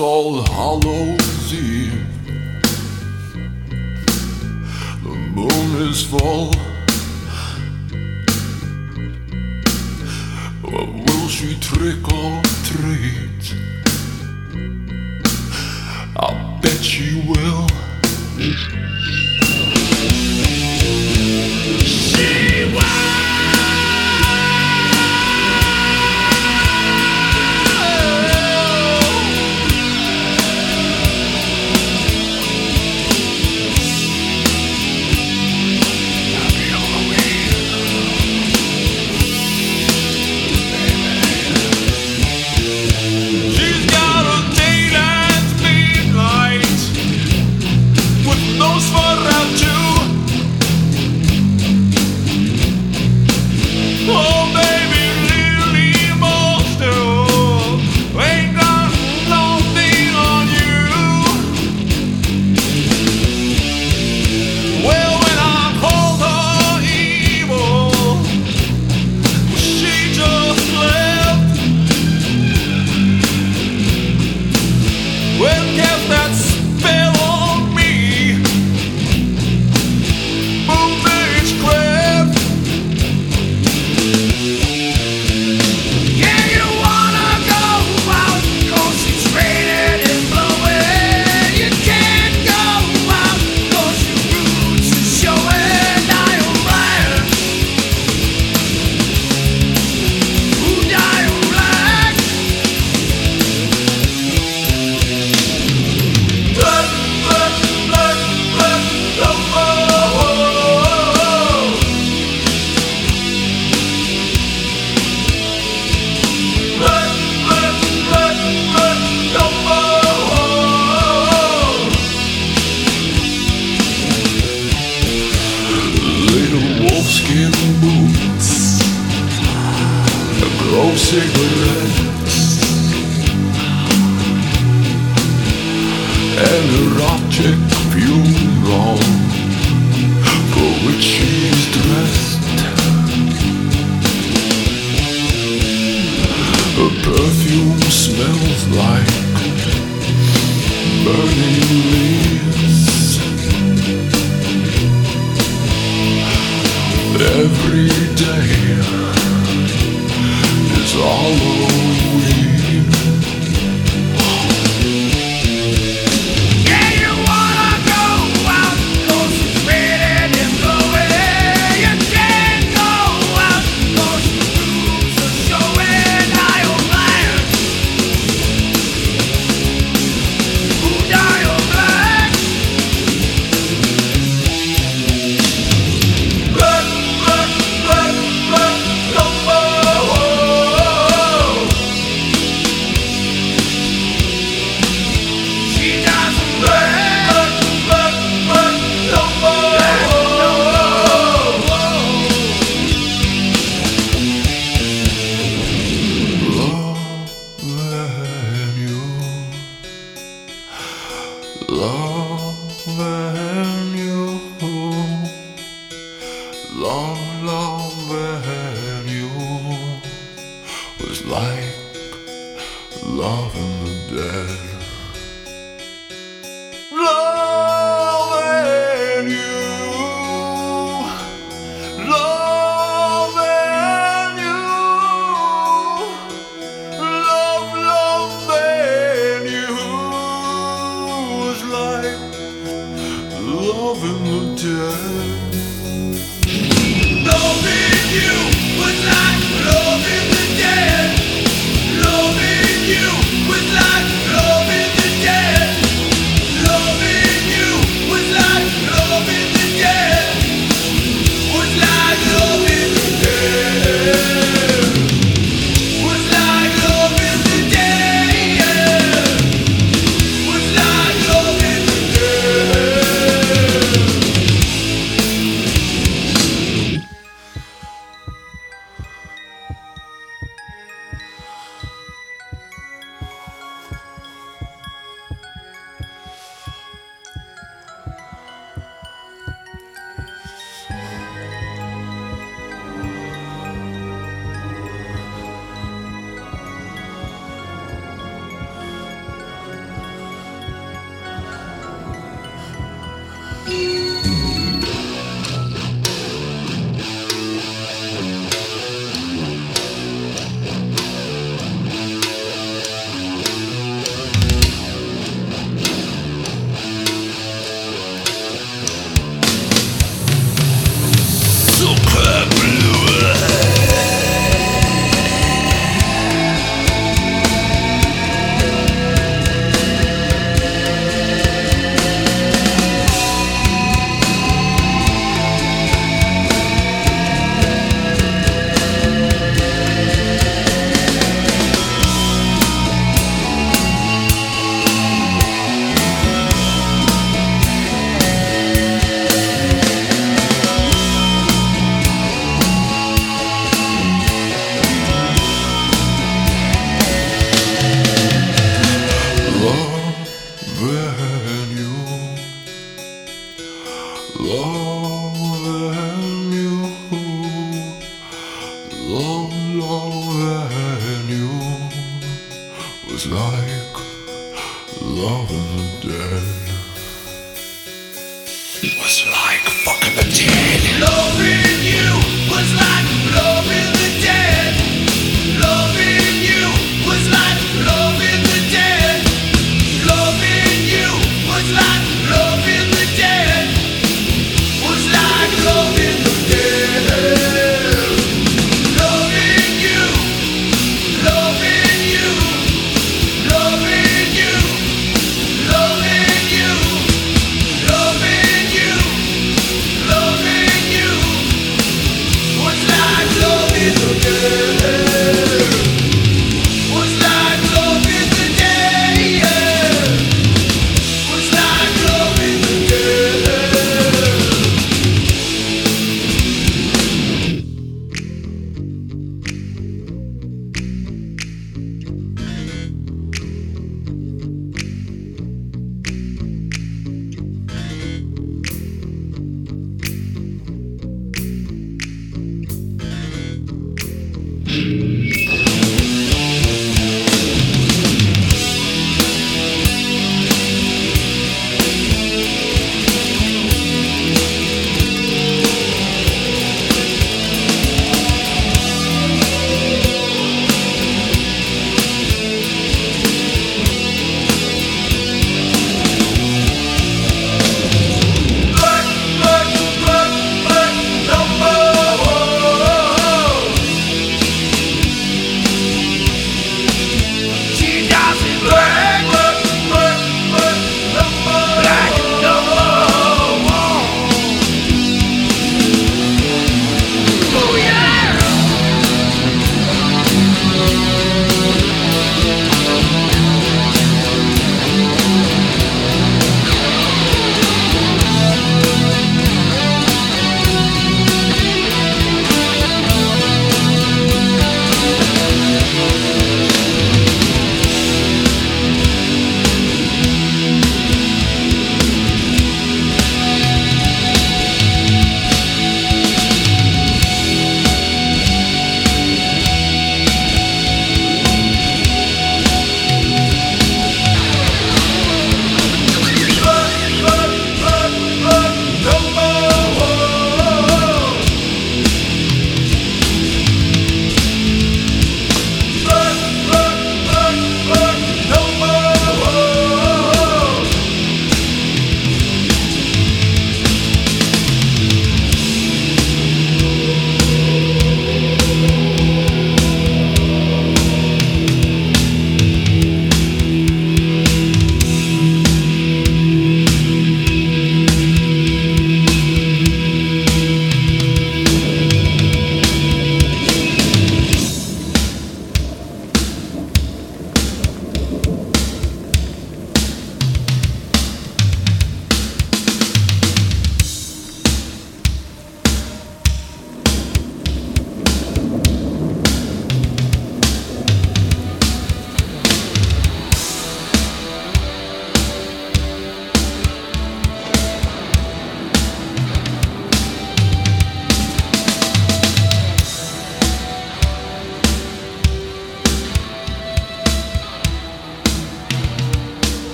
all Hallows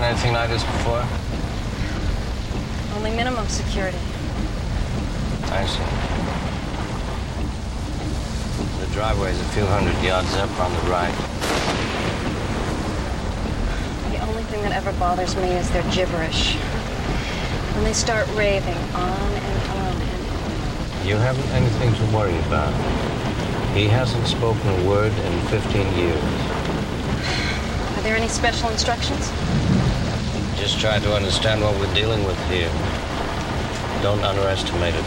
done anything like this before? Only minimum security. I see. The driveway's a few hundred yards up on the right. The only thing that ever bothers me is their gibberish. When they start raving on and on and on. You haven't anything to worry about. He hasn't spoken a word in 15 years. Are there any special instructions? Just try to understand what we're dealing with here. Don't underestimate it,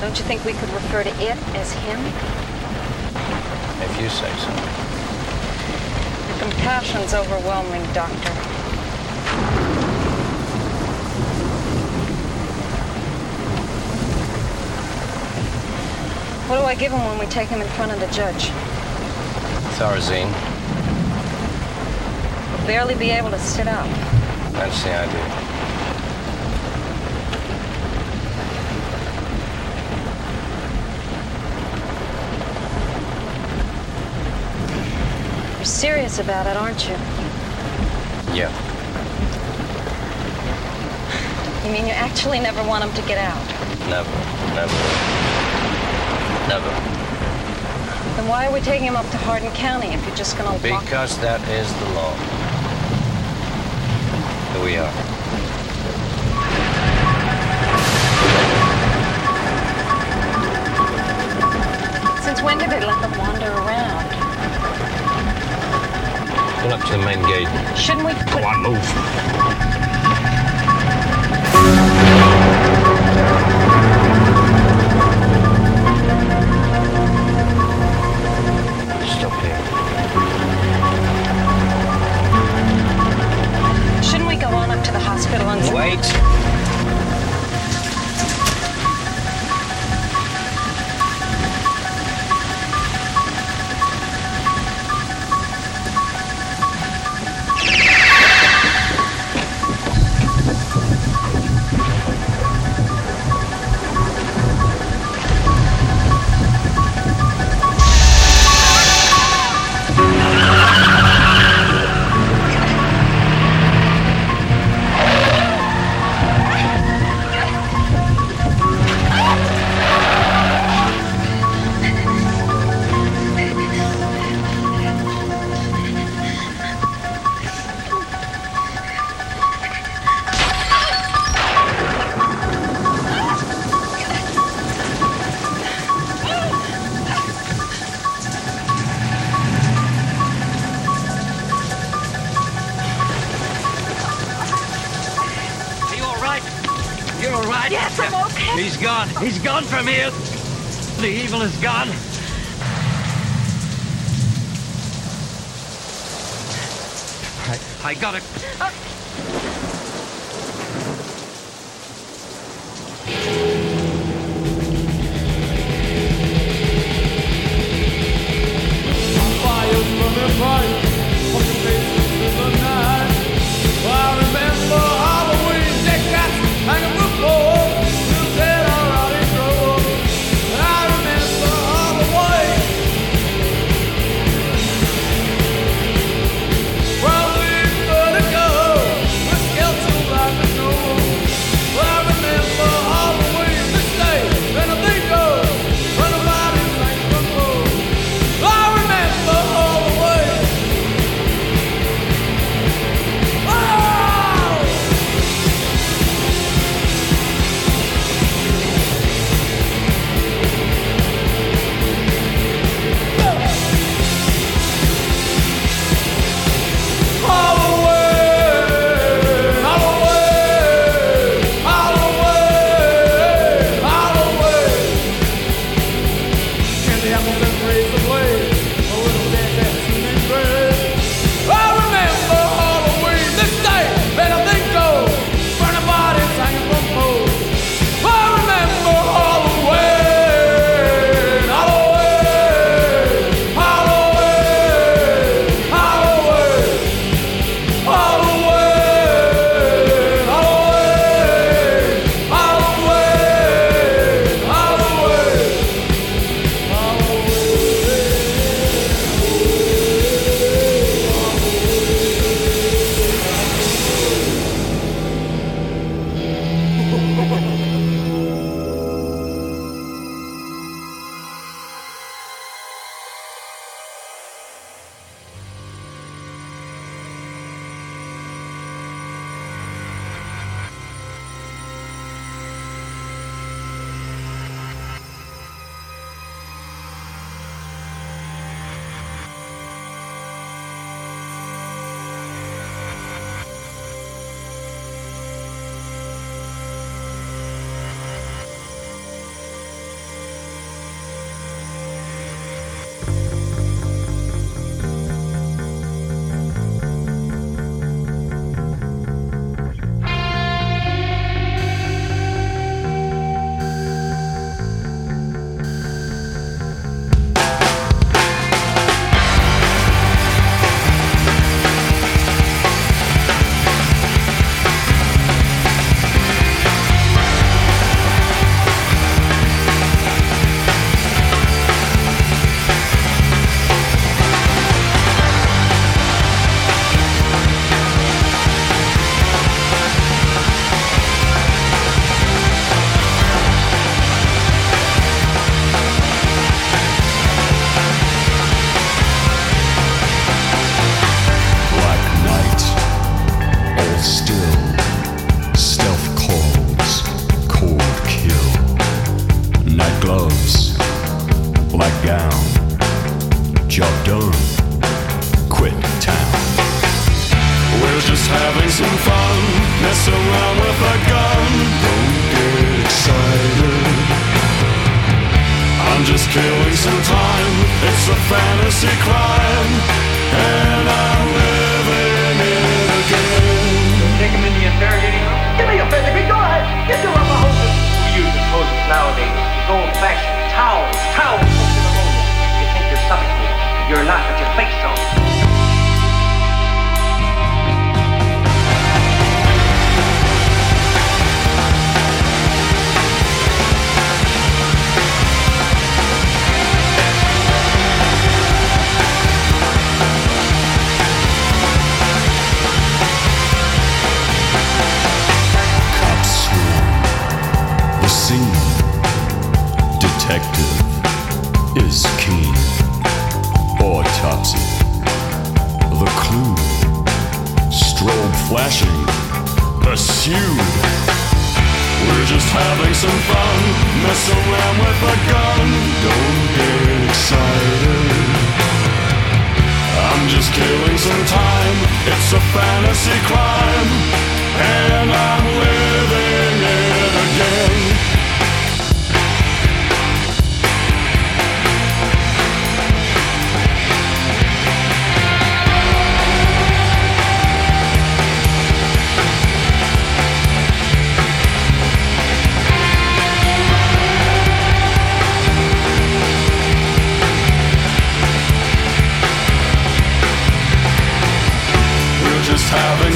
Don't you think we could refer to it as him? if you say so. The compassion's overwhelming, Doctor. What do I give him when we take him in front of the judge? Thorazine, He'll barely be able to sit up. That's the idea. You're serious about it, aren't you? Yeah. You mean you actually never want him to get out? Never, never, never. Then why are we taking him up to Hardin County if you're just gonna lock Because that is the law. We are. Since when did they let them wander around? Pull up to the main gate. Shouldn't we Go on, move. On up to the hospital and Wait.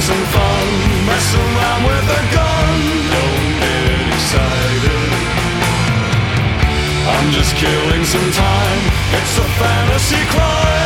Some fun, mess around with a gun. Don't get excited. I'm just killing some time. It's a fantasy crime,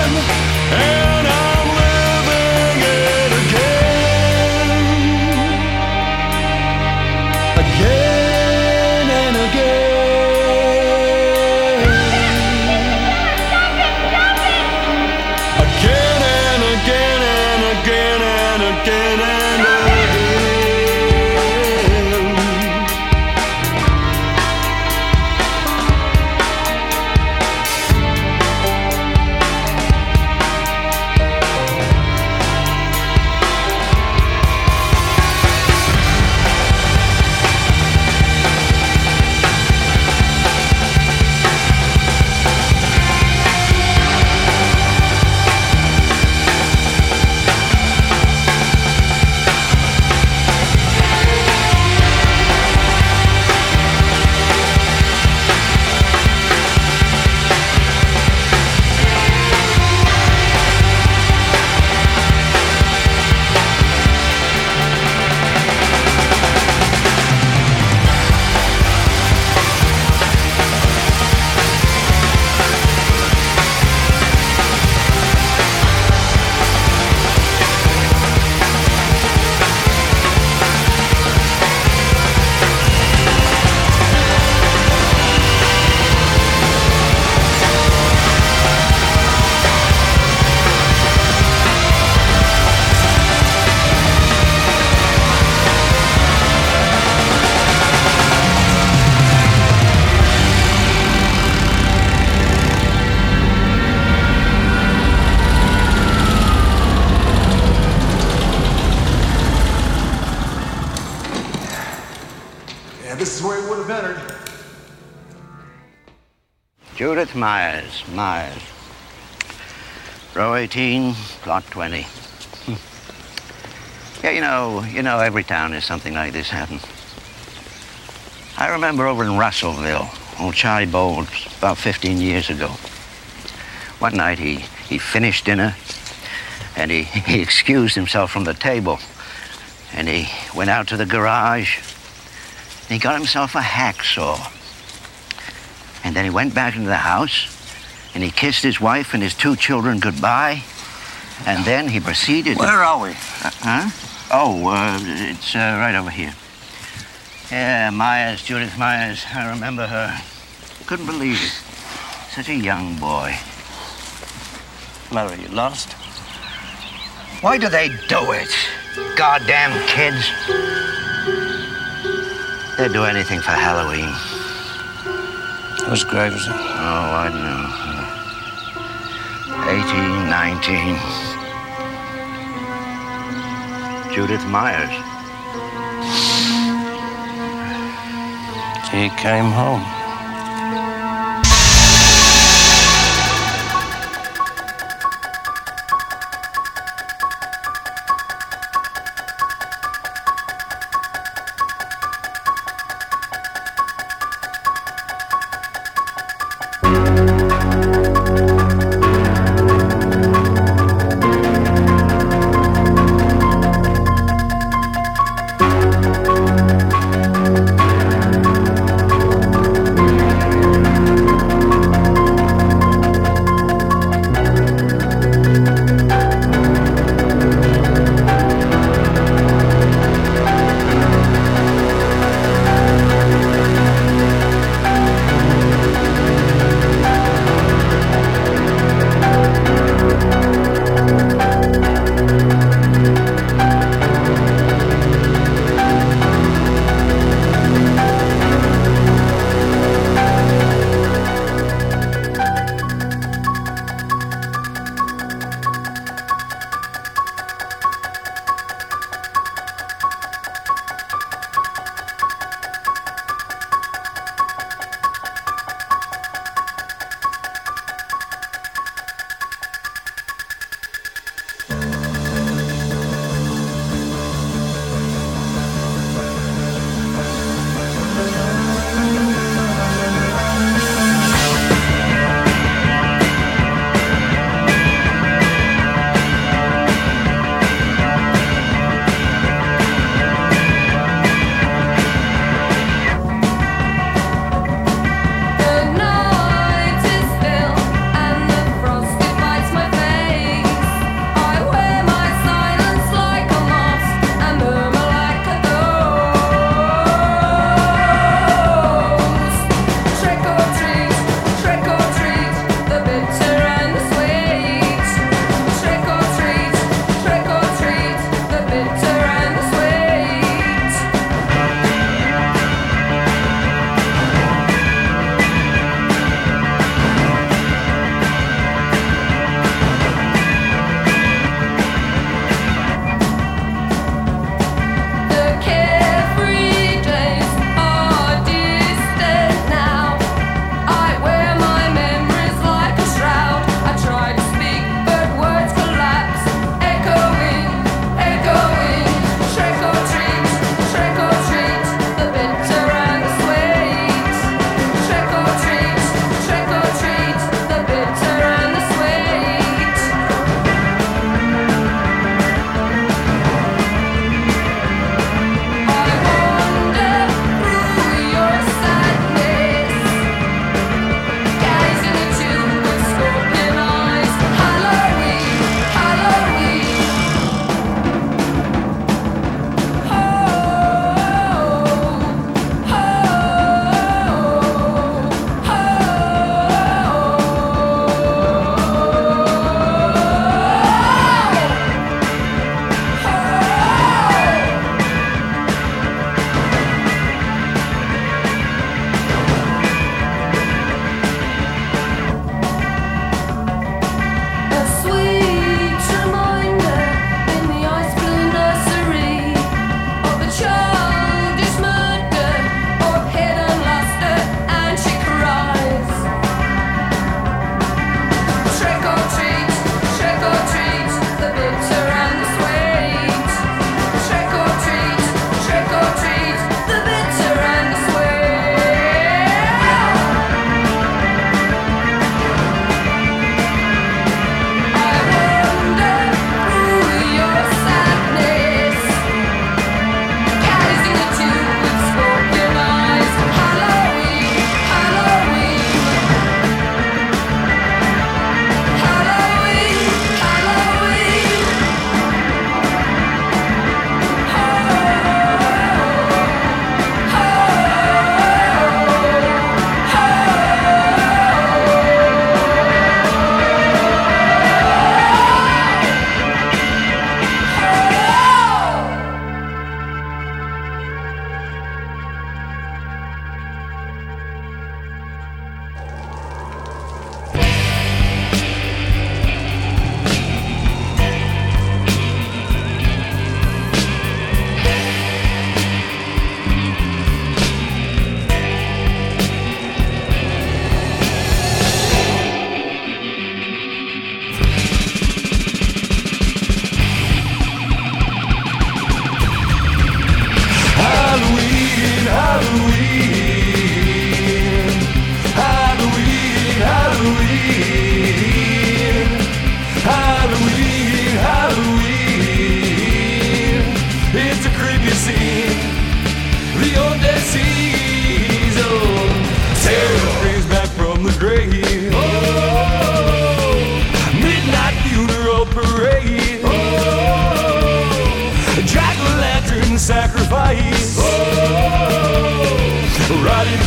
plot 20. Hmm. yeah, you know, you know, every town has something like this happen. I remember over in Russellville, old Charlie Bowles, about 15 years ago. One night he, he finished dinner and he, he excused himself from the table and he went out to the garage he got himself a hacksaw. And then he went back into the house and he kissed his wife and his two children goodbye. And then he proceeded. Where are we? Huh? Oh, uh, it's uh, right over here. Yeah, Myers, Judith Myers. I remember her. Couldn't believe it. Such a young boy. Matter, you lost? Why do they do it? Goddamn kids. They'd do anything for Halloween. Whose grave is it? Oh, I know. 18, 19. Judith Myers. He came home.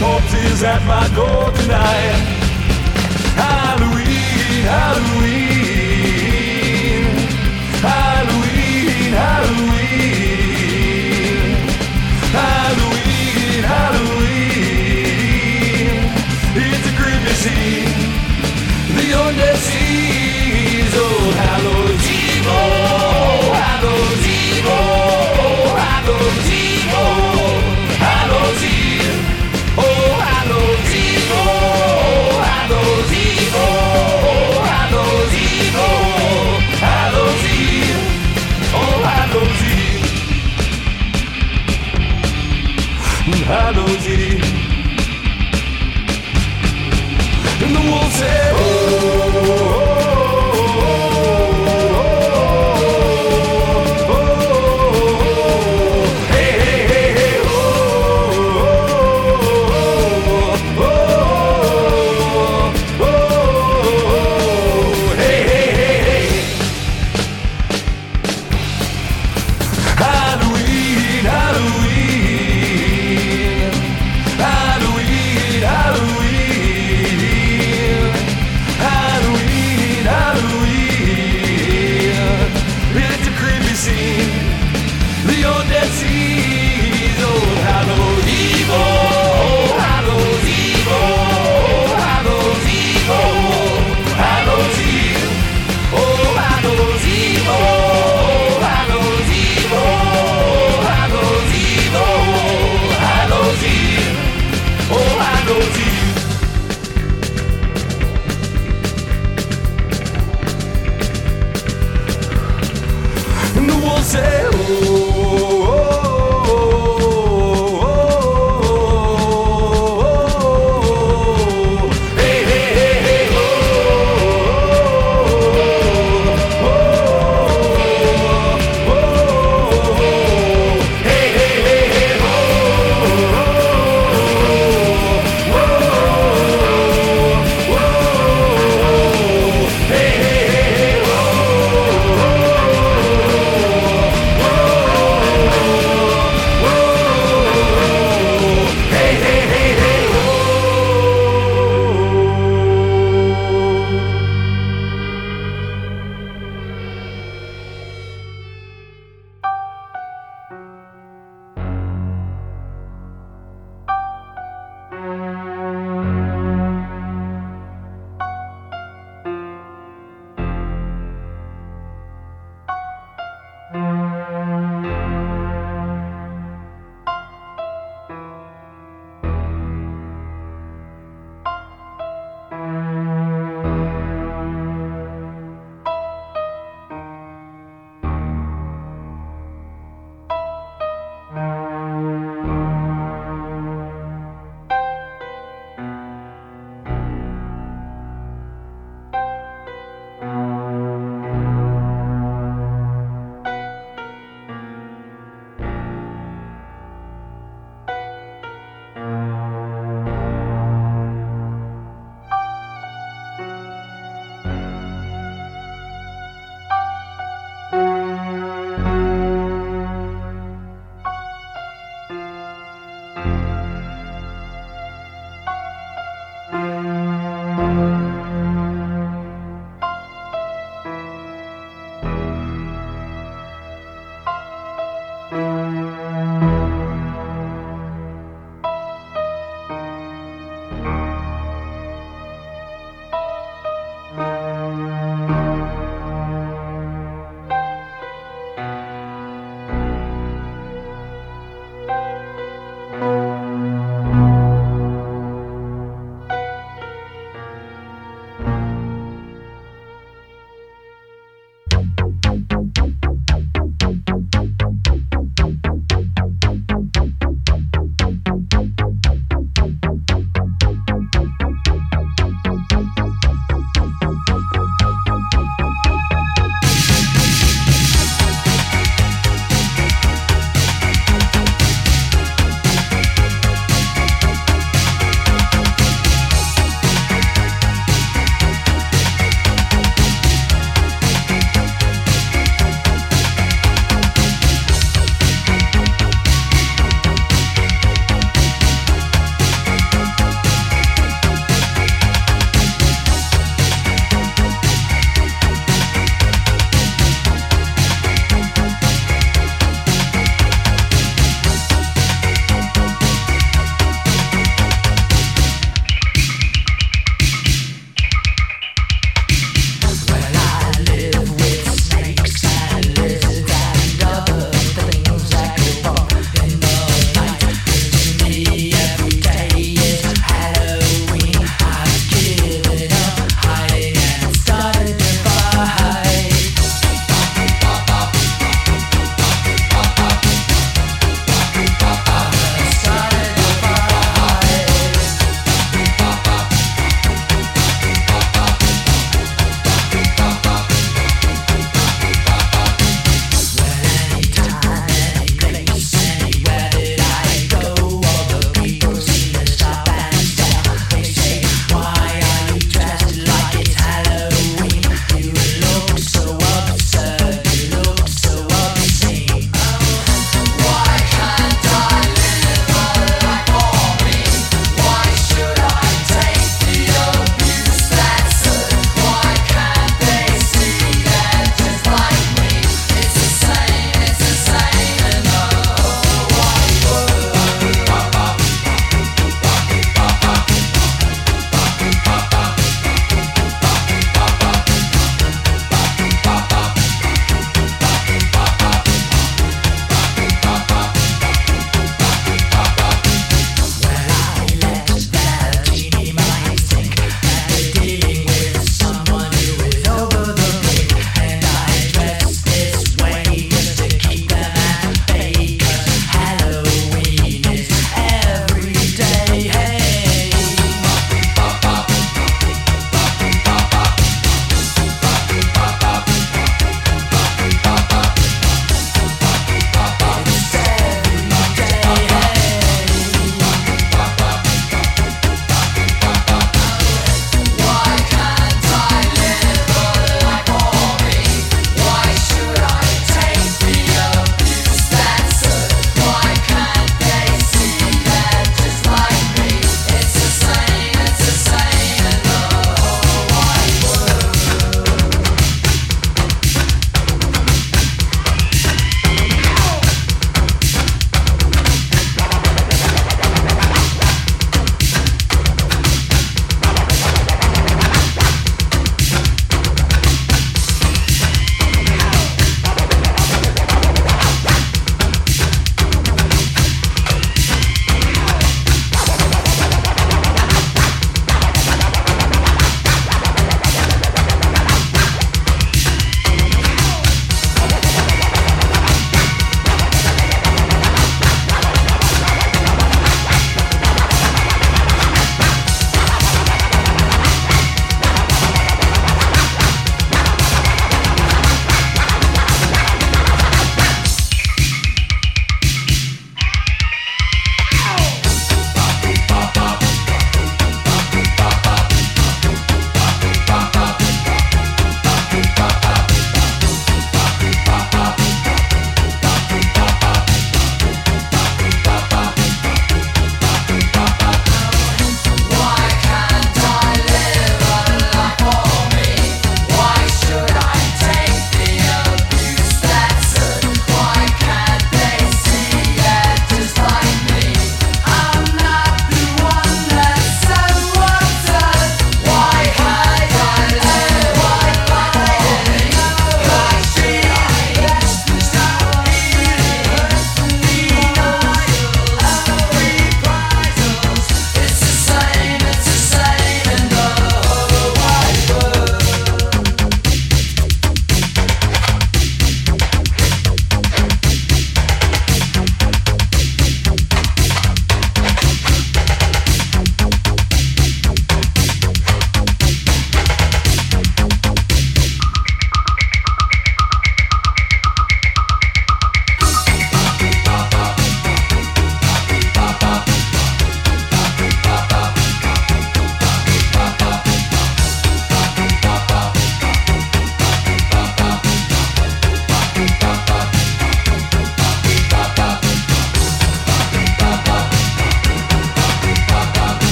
corpses at my door tonight. shadows eat. And the wolves say.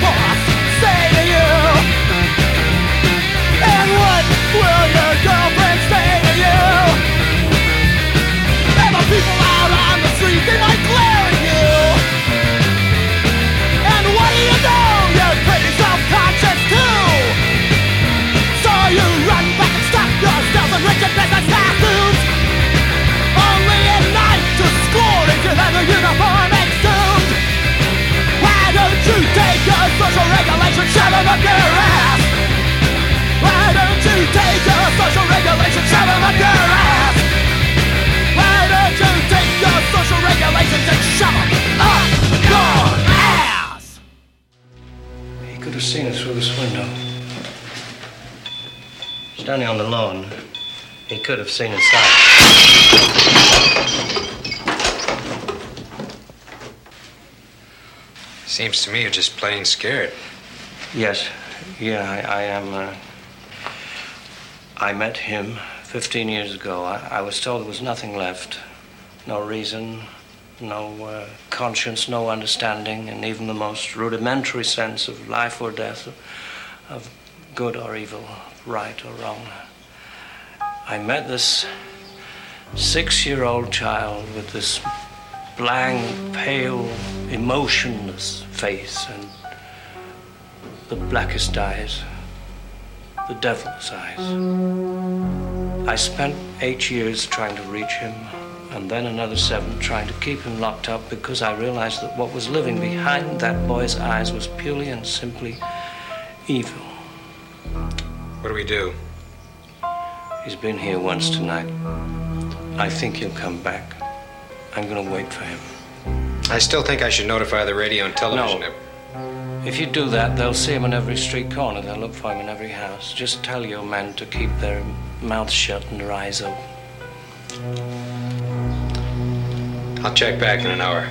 Boss seen it through this window. Standing on the lawn, he could have seen inside. Seems to me you're just plain scared. Yes, yeah, I, I am. Uh, I met him 15 years ago. I, I was told there was nothing left. No reason, no uh, conscience, no understanding, and even the most rudimentary sense of life or death, of, good or evil, right or wrong. I met this six year old child with this blank, pale, emotionless face and the blackest eyes, the devil's eyes. I spent eight years trying to reach him, and then another seven trying to keep him locked up because I realized that what was living behind that boy's eyes was purely and simply evil. What do we do? He's been here once tonight. I think he'll come back. I'm gonna wait for him. I still think I should notify the radio and television. No. If you do that, they'll see him on every street corner. They'll look for him in every house. Just tell your men to keep their mouths shut and their eyes open. I'll check back in an hour.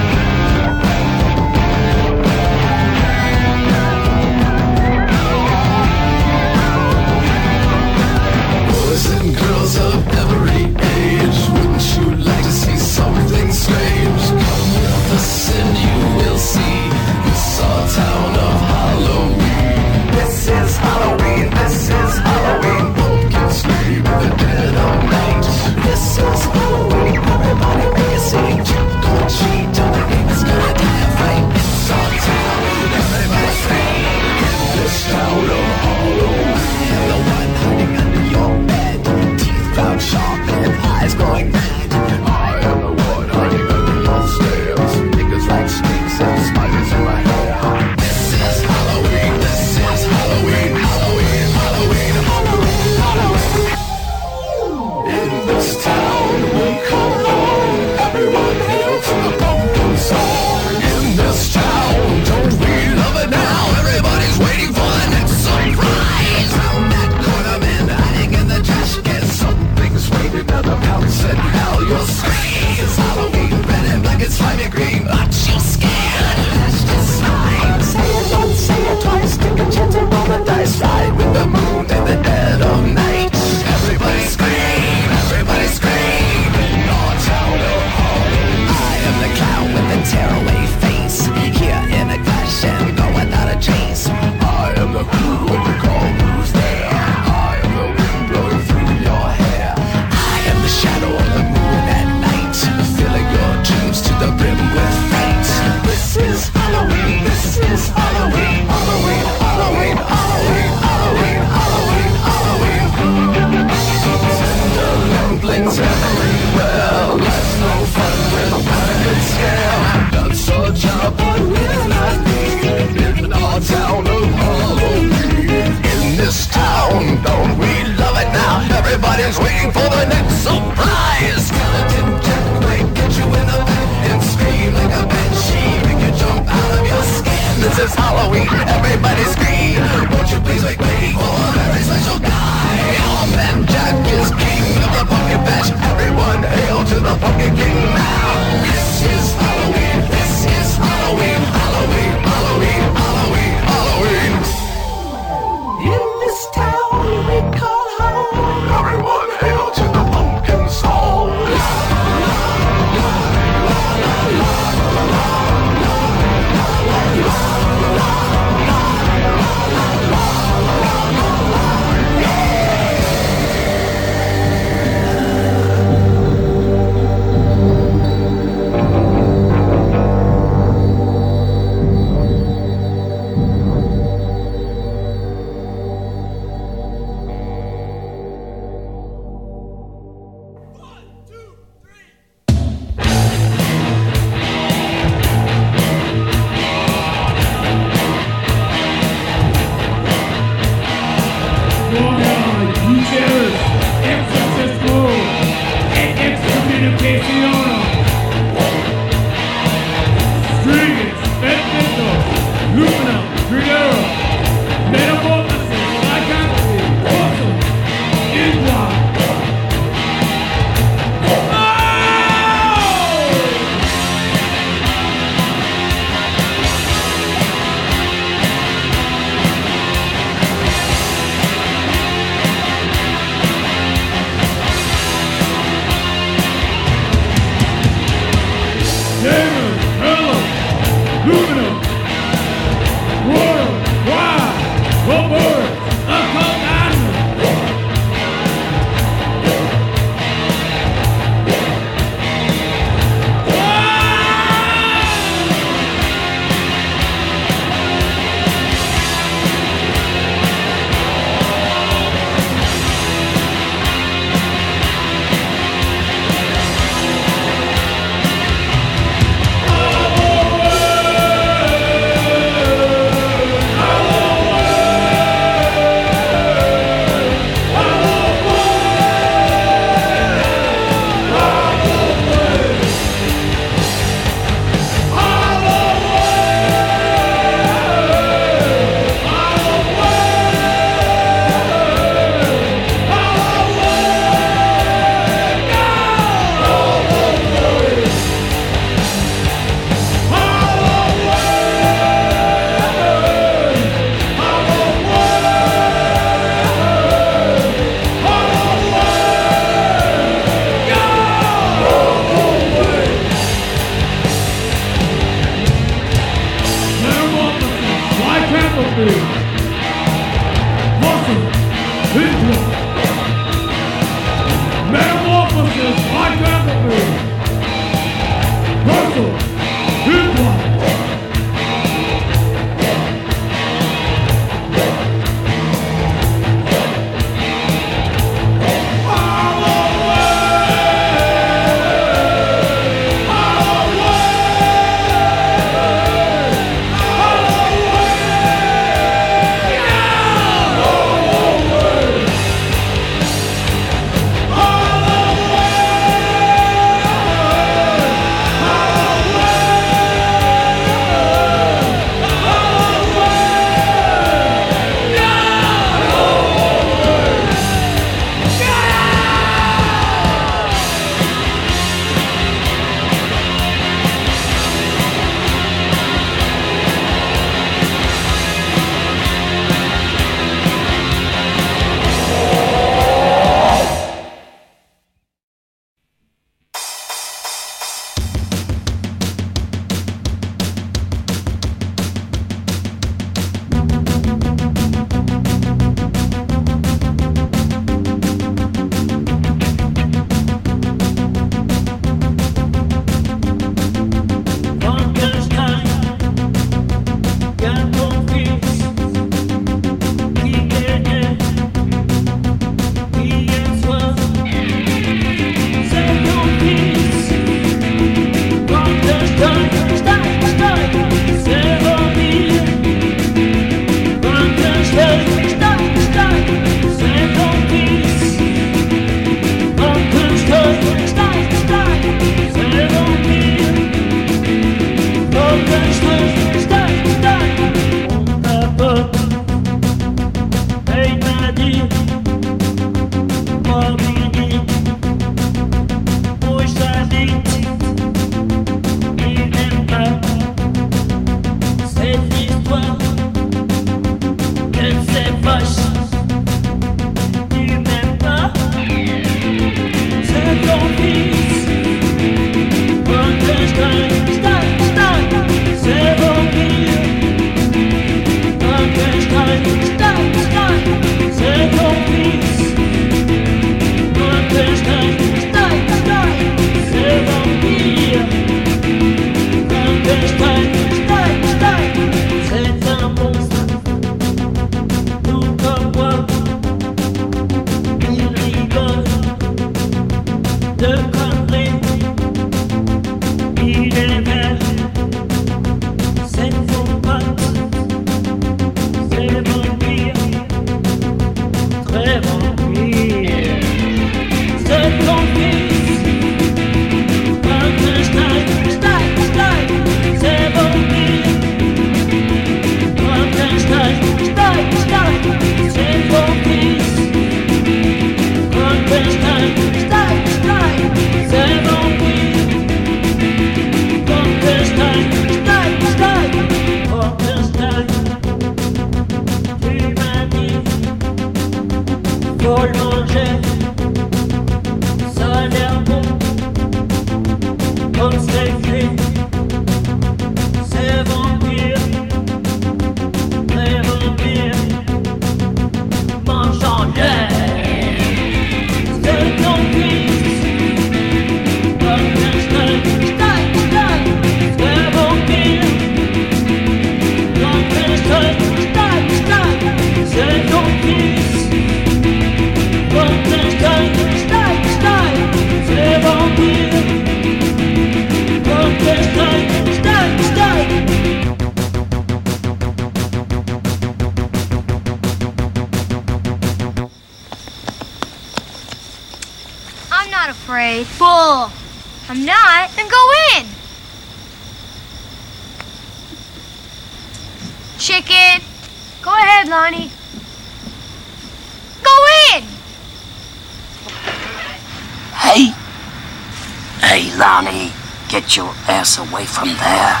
Your ass away from there.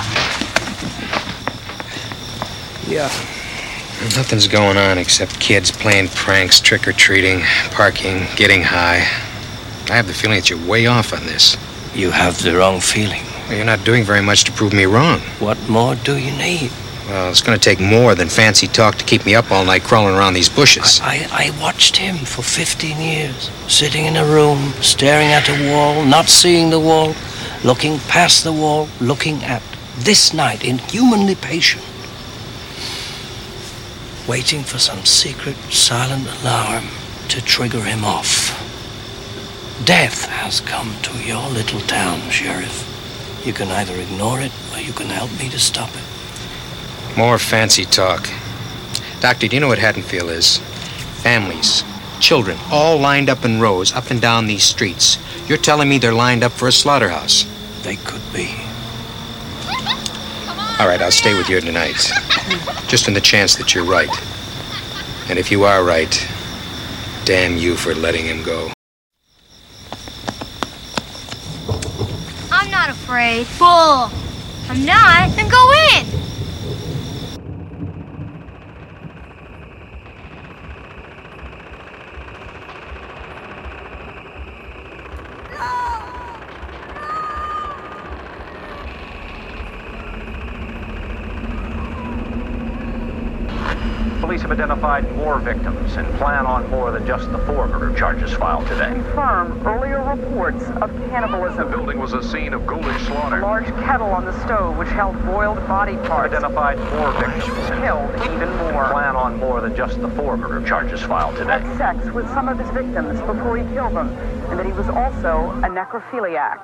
Yeah. Nothing's going on except kids playing pranks, trick or treating, parking, getting high. I have the feeling that you're way off on this. You have the wrong feeling. Well, you're not doing very much to prove me wrong. What more do you need? Well, it's going to take more than fancy talk to keep me up all night crawling around these bushes. I, I watched him for 15 years, sitting in a room, staring at a wall, not seeing the wall, looking past the wall, looking at this night, inhumanly patient, waiting for some secret, silent alarm to trigger him off. Death has come to your little town, Sheriff. You can either ignore it or you can help me to stop it. More fancy talk. Doctor, do you know what Haddonfield is? Families, children, all lined up in rows up and down these streets. You're telling me they're lined up for a slaughterhouse? They could be. All right, I'll stay with you tonight. Just in the chance that you're right. And if you are right, damn you for letting him go. I'm not afraid. Bull. I'm not. Then go in. Police have identified more victims and plan on more than just the four murder charges filed today. confirm earlier reports of cannibalism. The building was a scene of ghoulish slaughter. A large kettle on the stove which held boiled body parts. Identified four victims Killed even more. plan on more than just the four murder charges filed today. Had sex with some of his victims before he killed them, and that he was also a necrophiliac.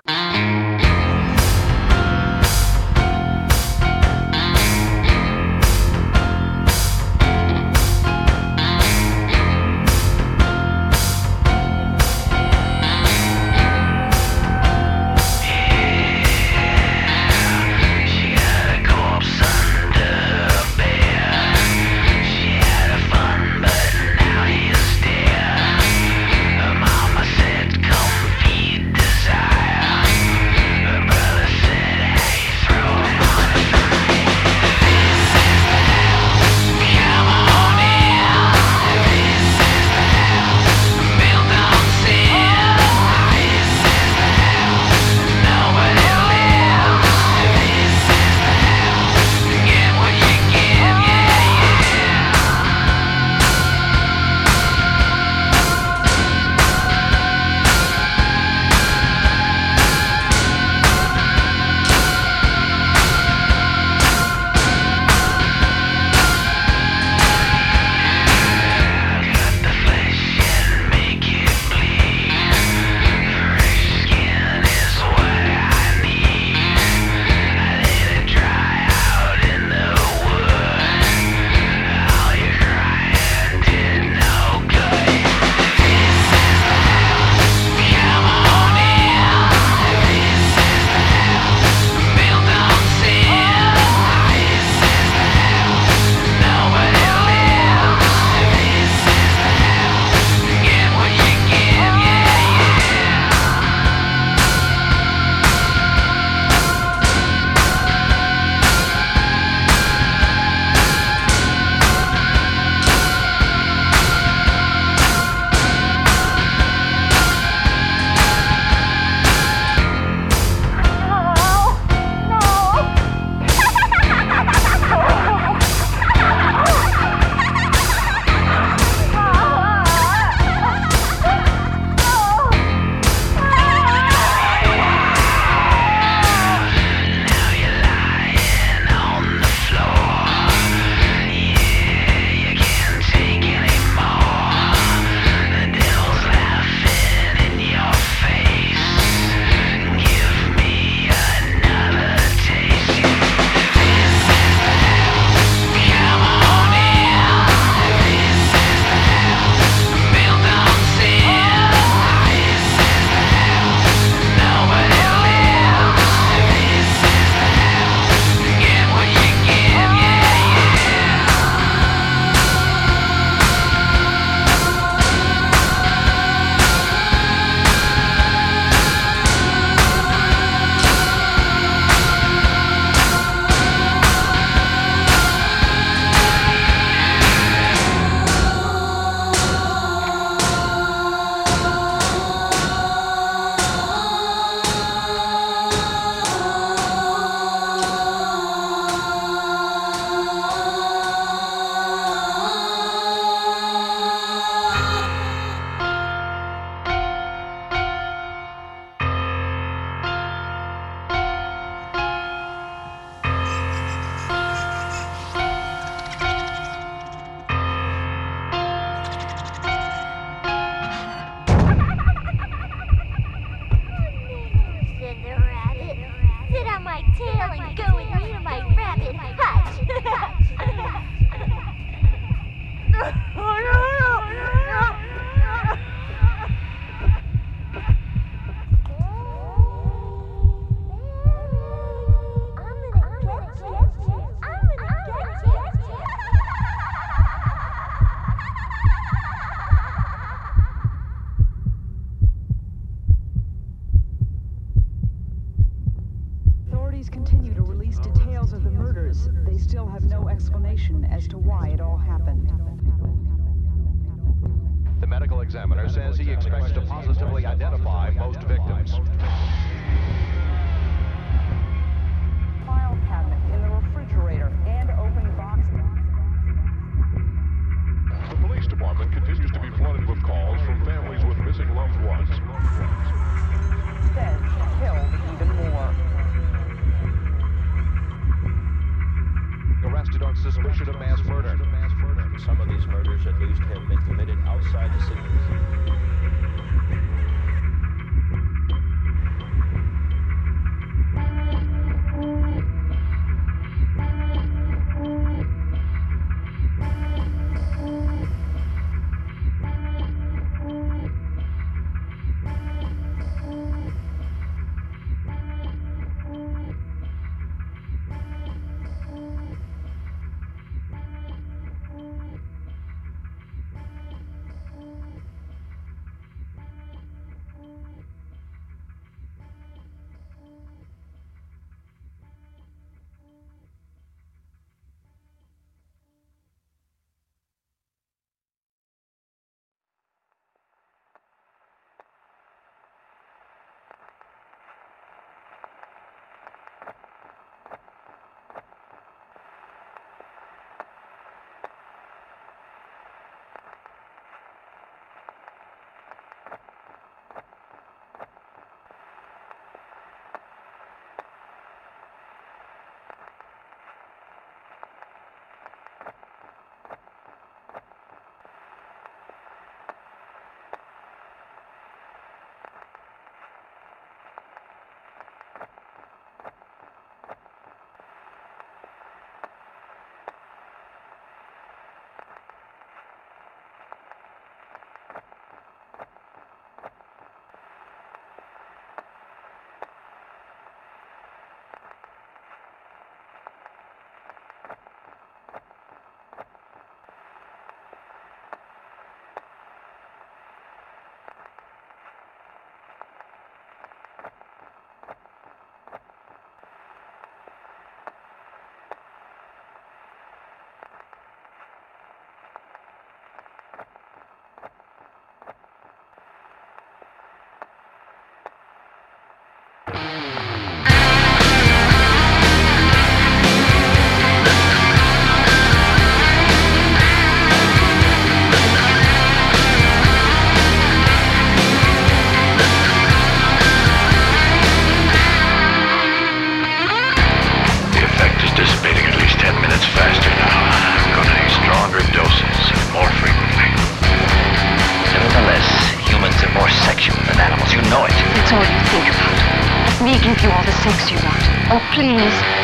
more sexual than animals. You know it. It's all you think about. Me give you all the sex you want. Oh, please.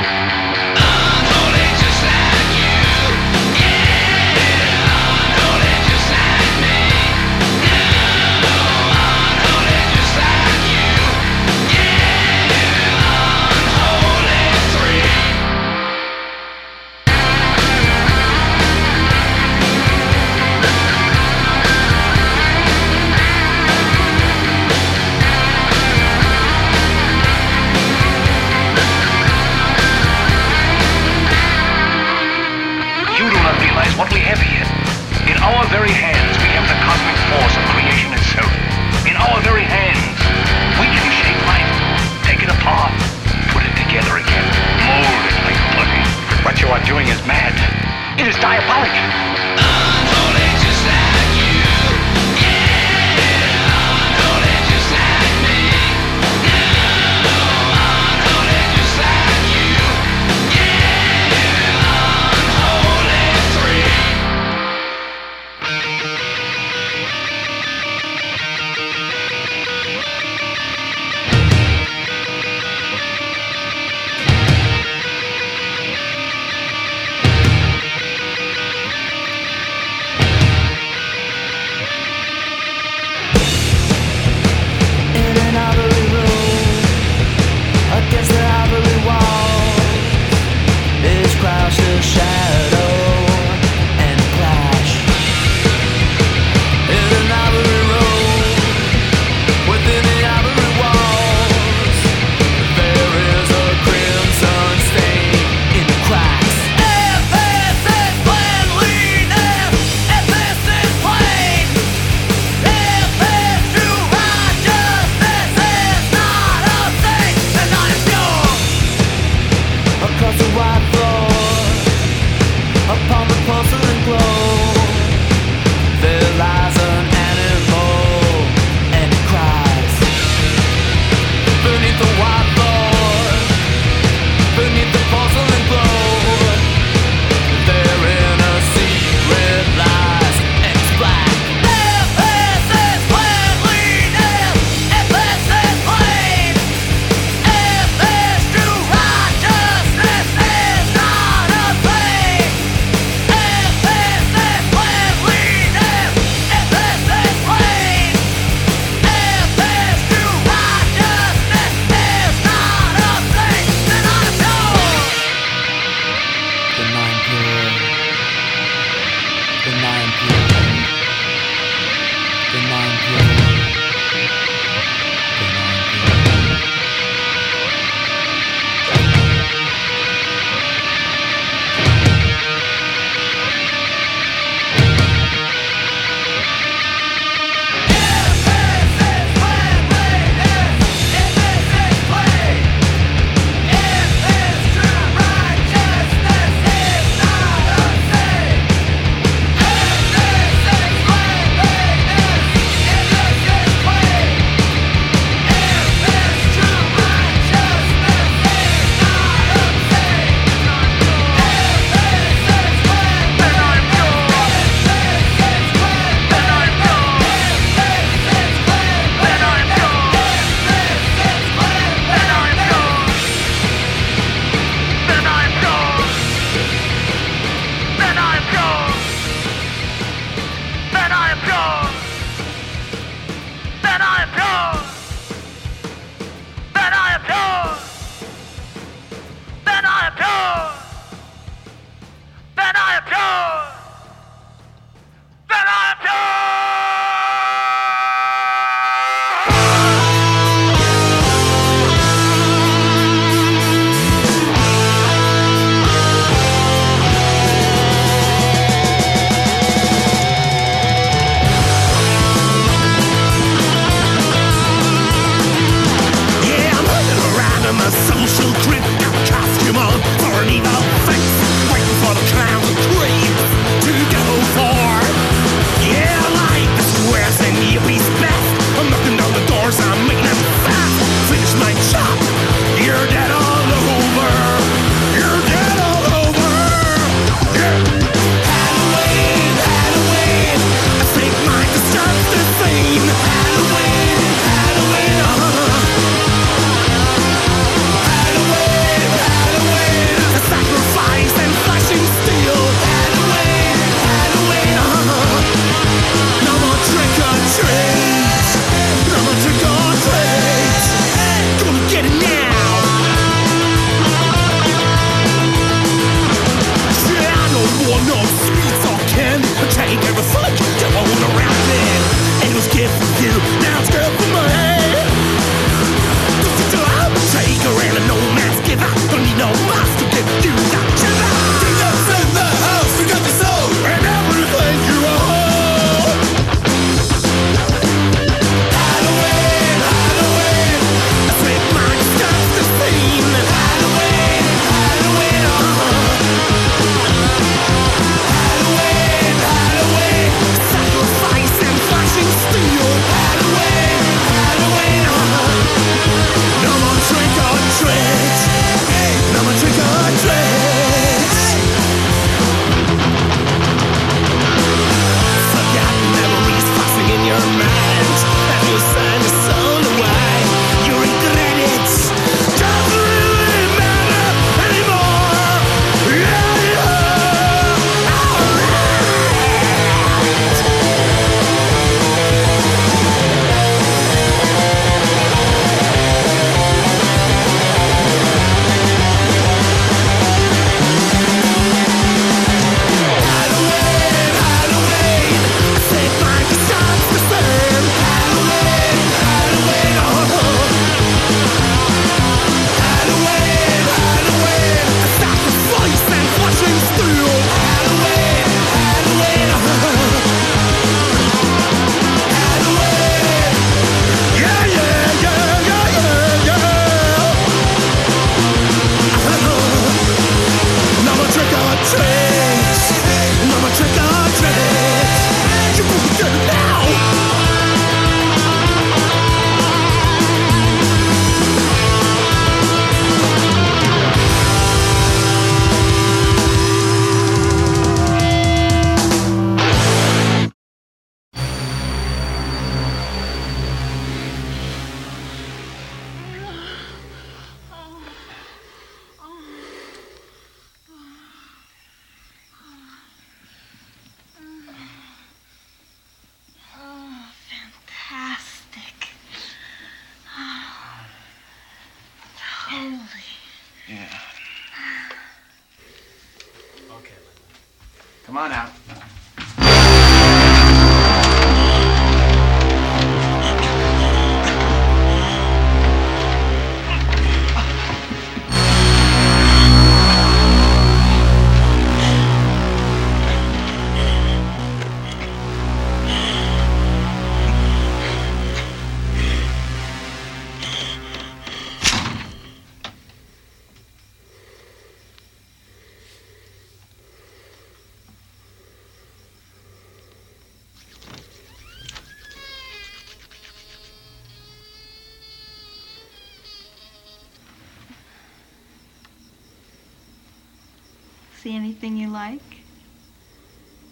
Anything you like?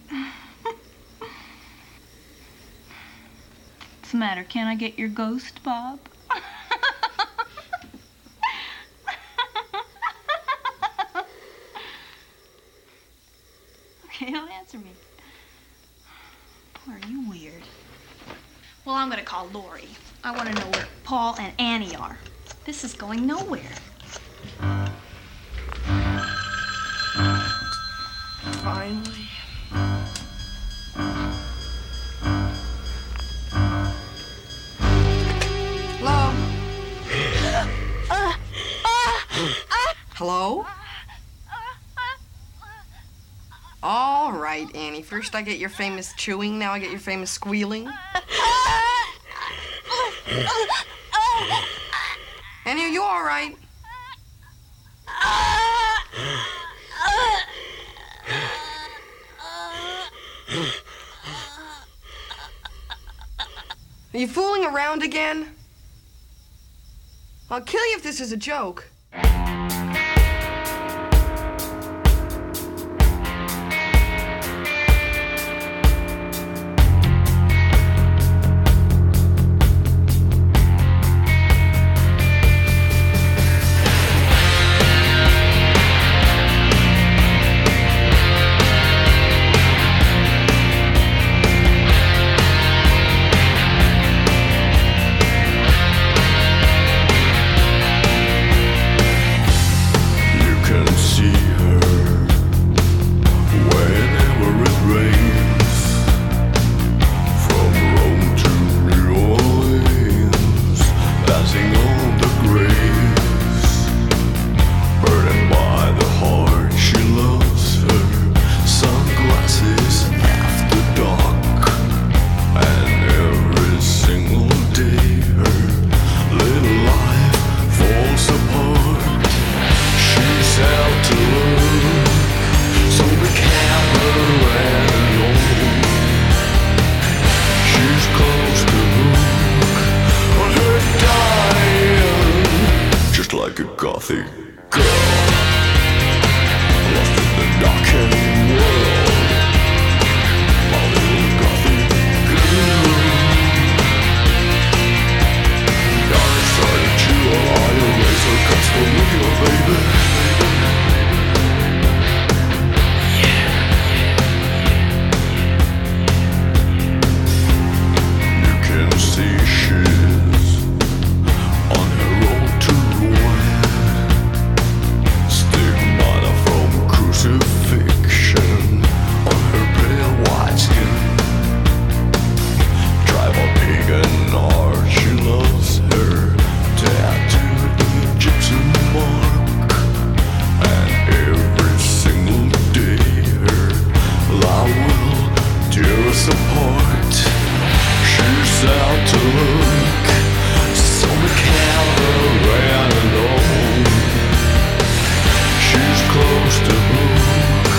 What's the matter? Can't I get your ghost, Bob? okay, don't answer me. Boy, are you weird. Well, I'm gonna call Laurie. I want to know where Paul and Annie are. This is going nowhere. Finally. Hello? Hello? All right, Annie. First I get your famous chewing, now I get your famous squealing. Annie, are you all right? Are you fooling around again? I'll kill you if this is a joke. Apart. She's out to look, so McCallum and alone. She's close to hook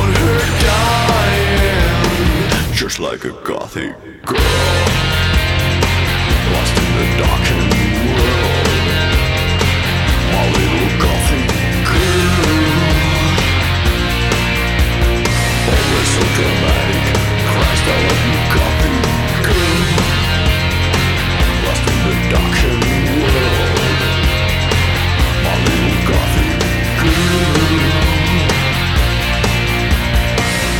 on her dying, just like a gothic girl. Lost in the darkened world, my little gothic girl. Always so dramatic, Christ, I love you, gothic girl. Lost in the darkened world, my little gothic girl.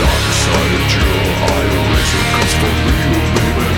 Dark side of your eye, razor for real, baby.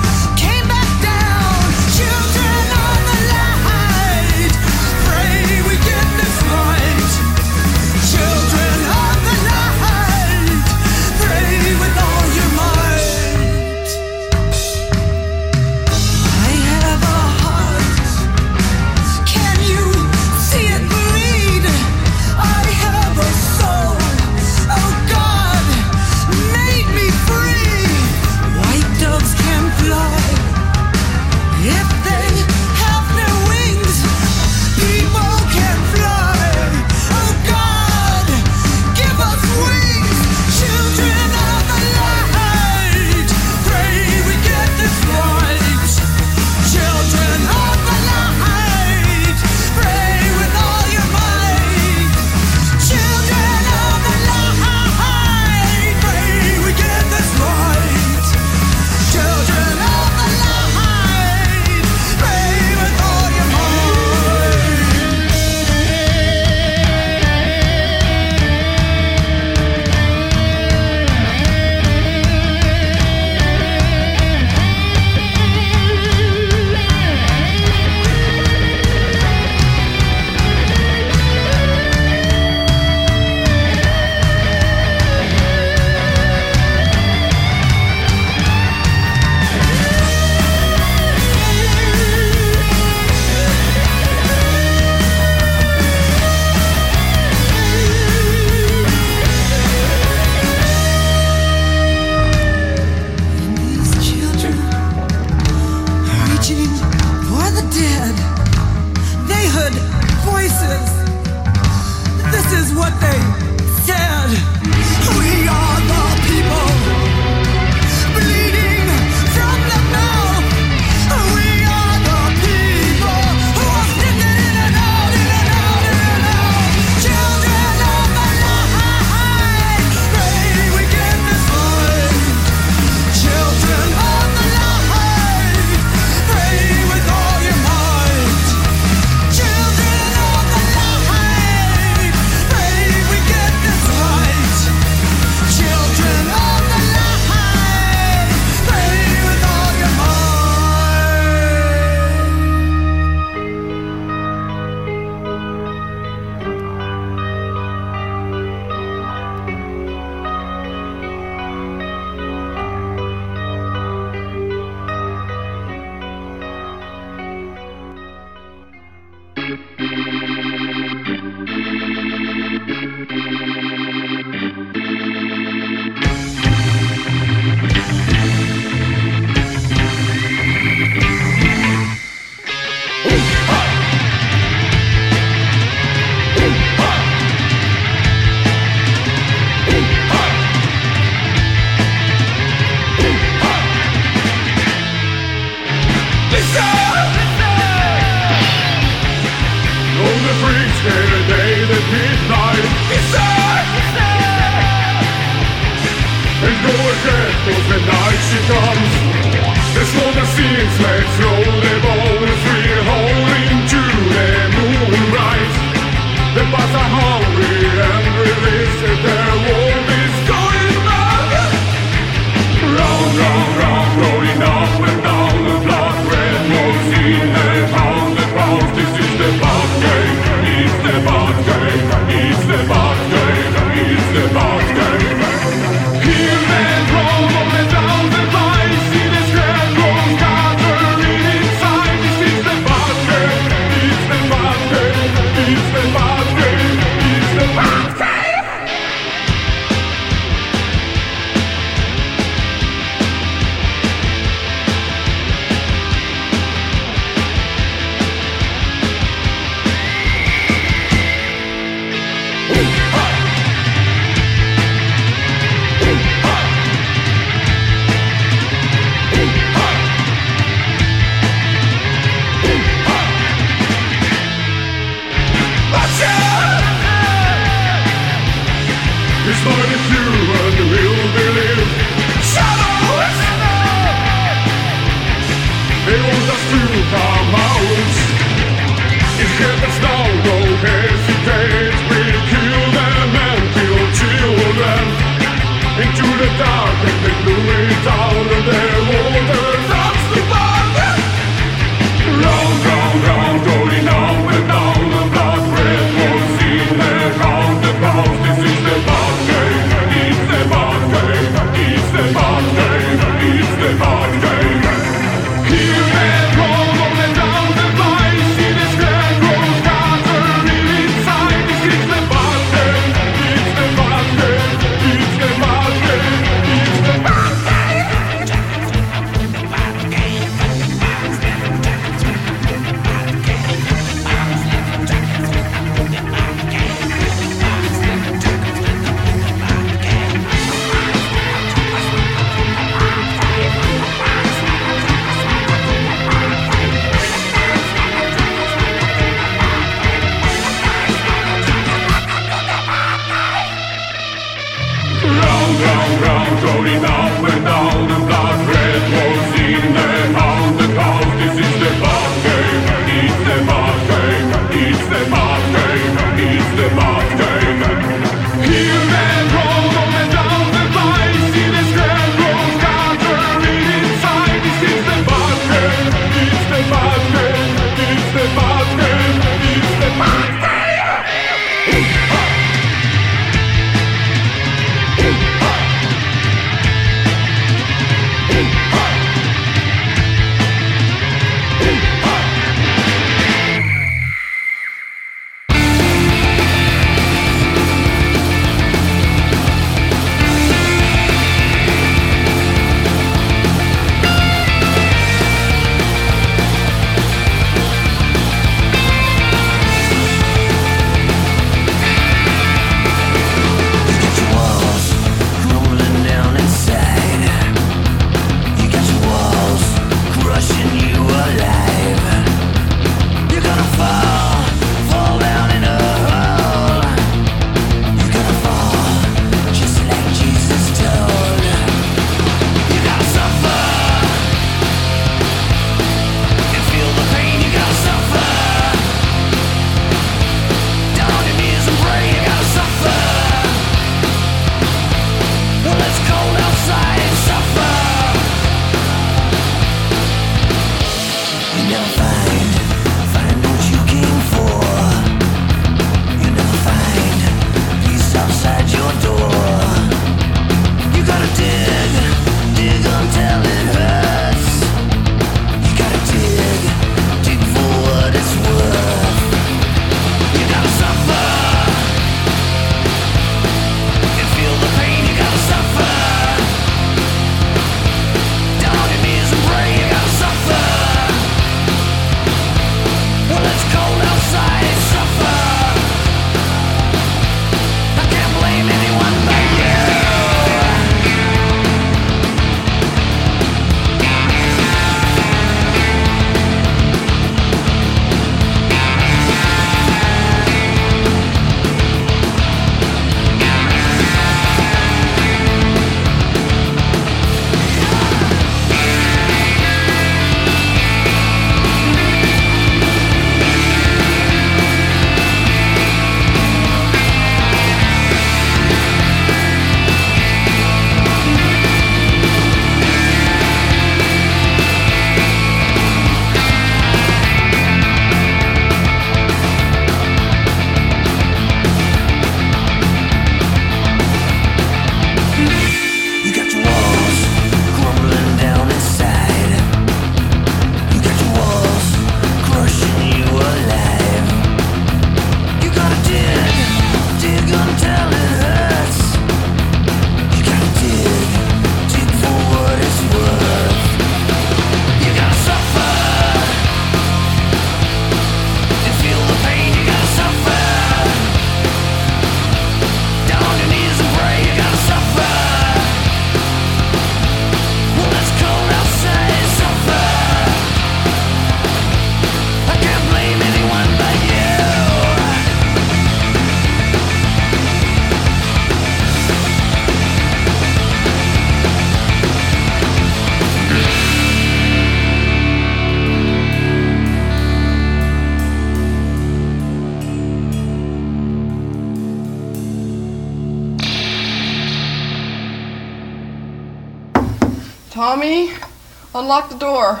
Unlock the door.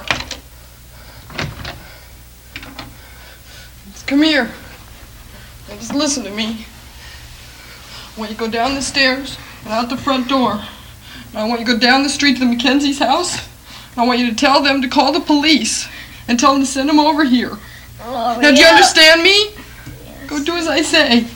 Come here. Now just listen to me. I want you to go down the stairs and out the front door. And I want you to go down the street to the Mackenzie's house. And I want you to tell them to call the police and tell them to send them over here. Oh, now, do you understand me? Go do as I say.